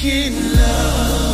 making love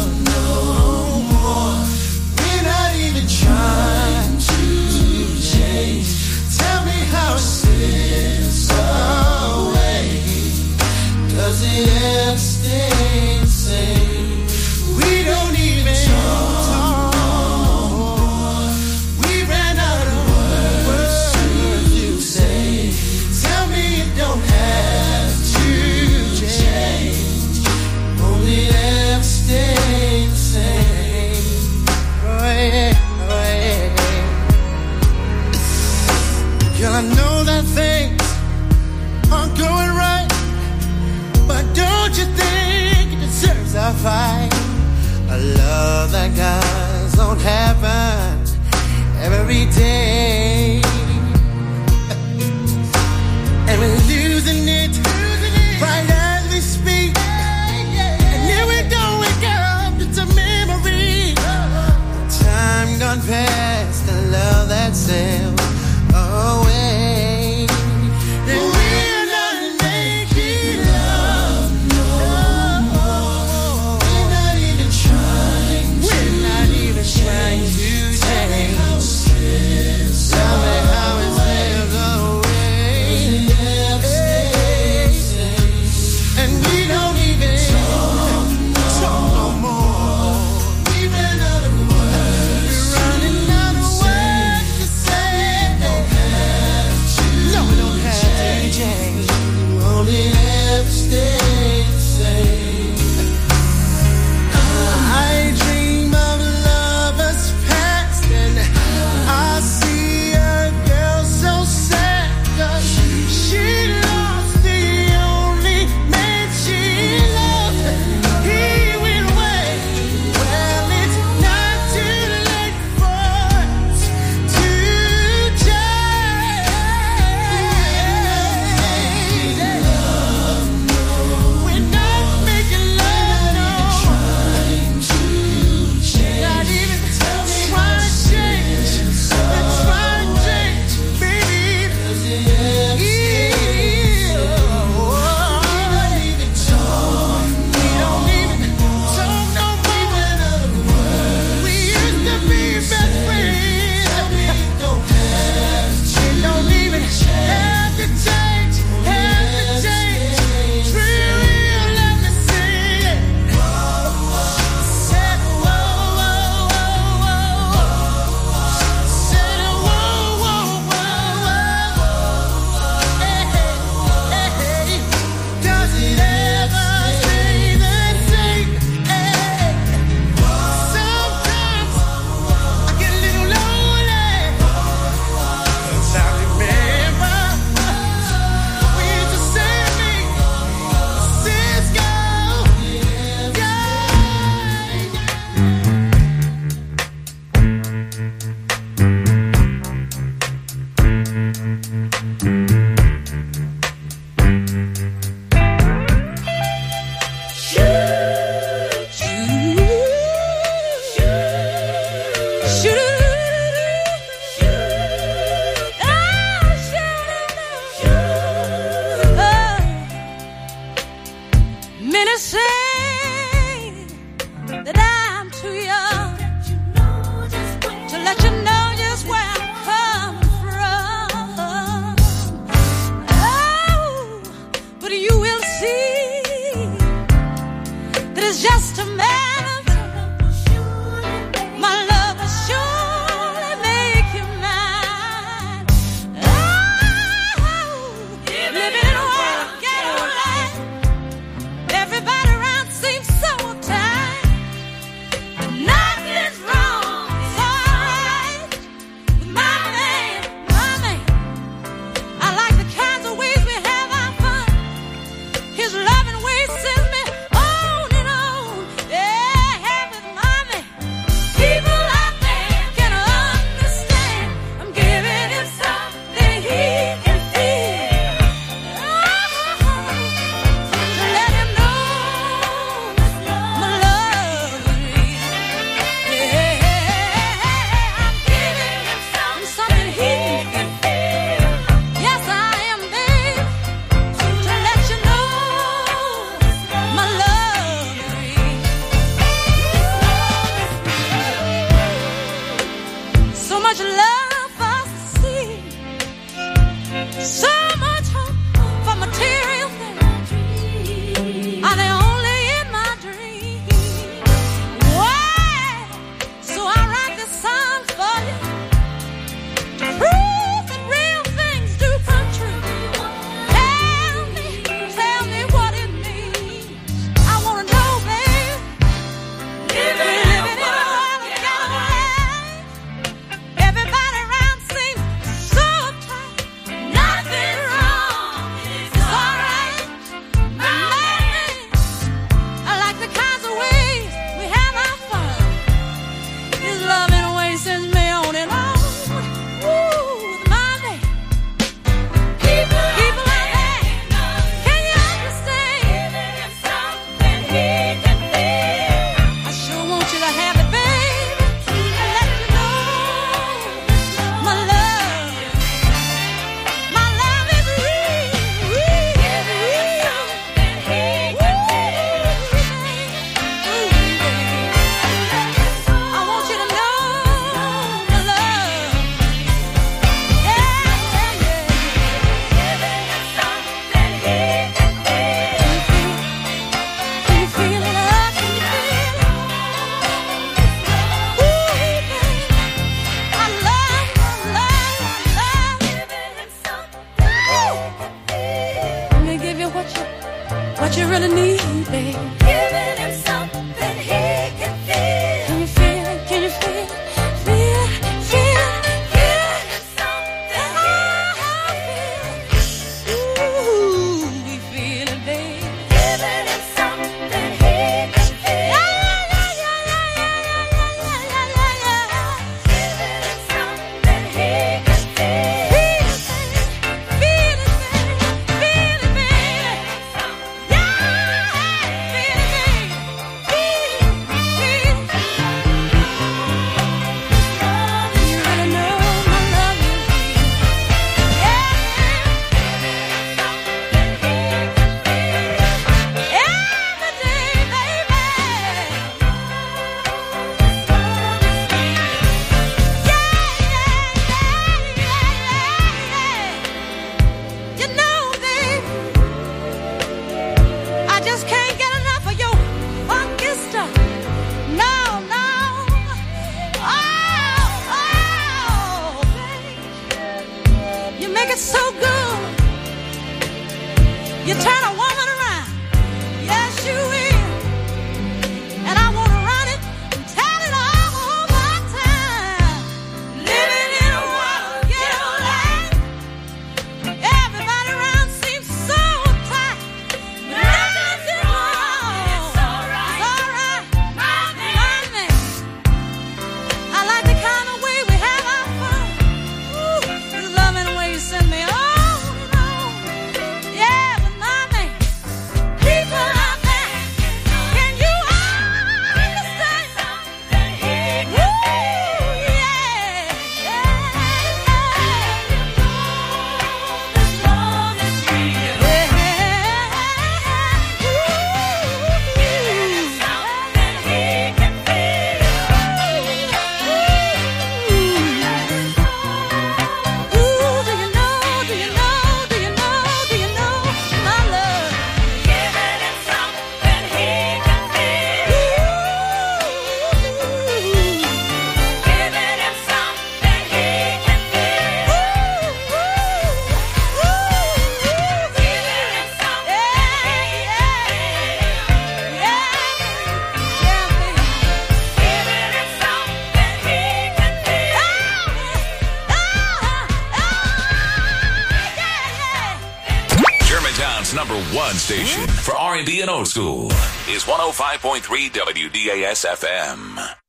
Number one station for R&B and old school is 105.3 WDAS FM.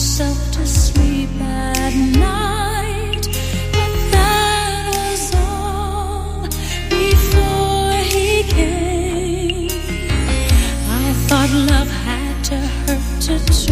to sleep at night. But that was all before he came. I thought love had to hurt to.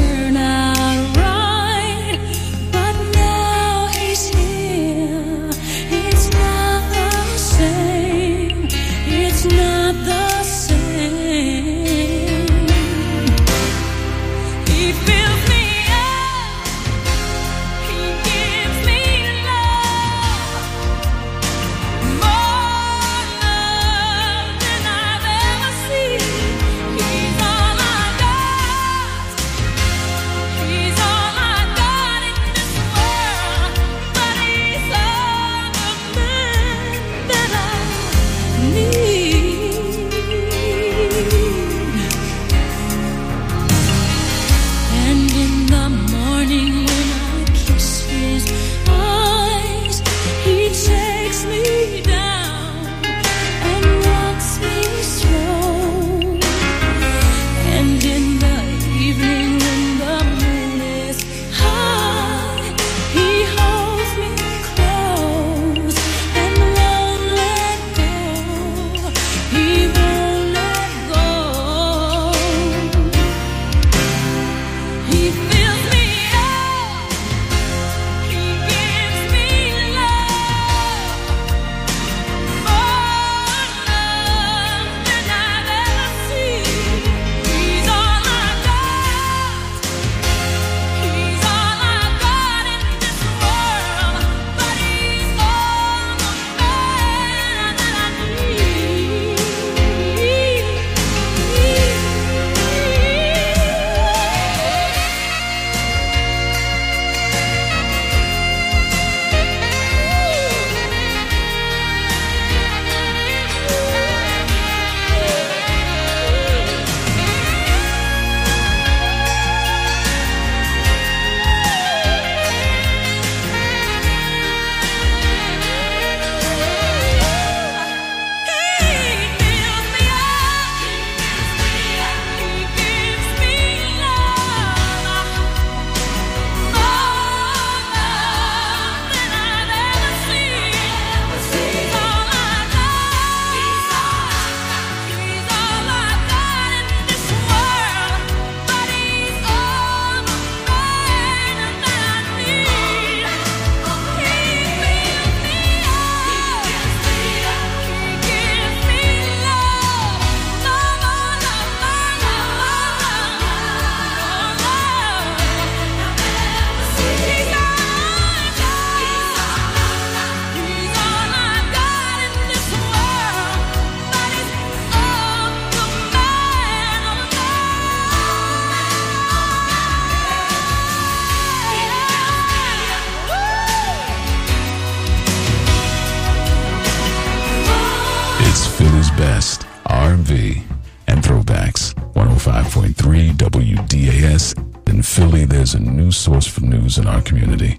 And throwbacks. 105.3 WDAS. In Philly, there's a new source for news in our community,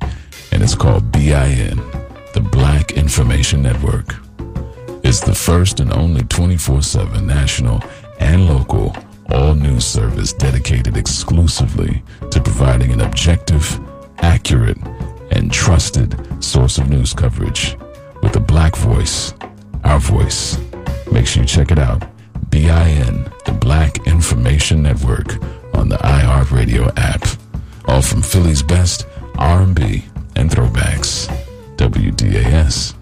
and it's called BIN, the Black Information Network. It's the first and only 24-7 national and local all news service dedicated exclusively to providing an objective, accurate, and trusted source of news coverage with a black voice, our voice. Make sure you check it out. BIN, the Black Information Network on the iHeartRadio app. All from Philly's best R&B and throwbacks. WDAS.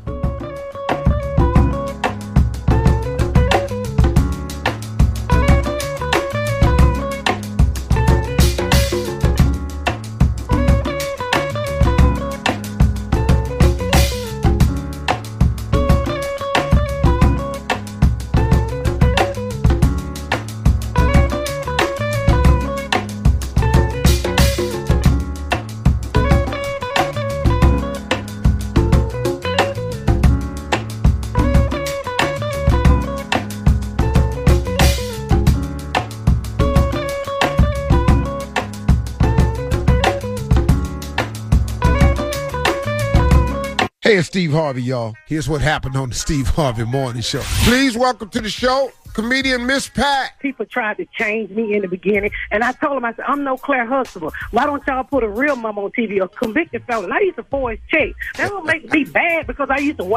Steve Harvey, y'all. Here's what happened on the Steve Harvey Morning Show. Please welcome to the show, comedian Miss Pat. People tried to change me in the beginning, and I told them, I said, I'm no Claire Huxtable. Why don't y'all put a real mom on TV, a convicted felon? I used to force check. That don't make me bad because I used to watch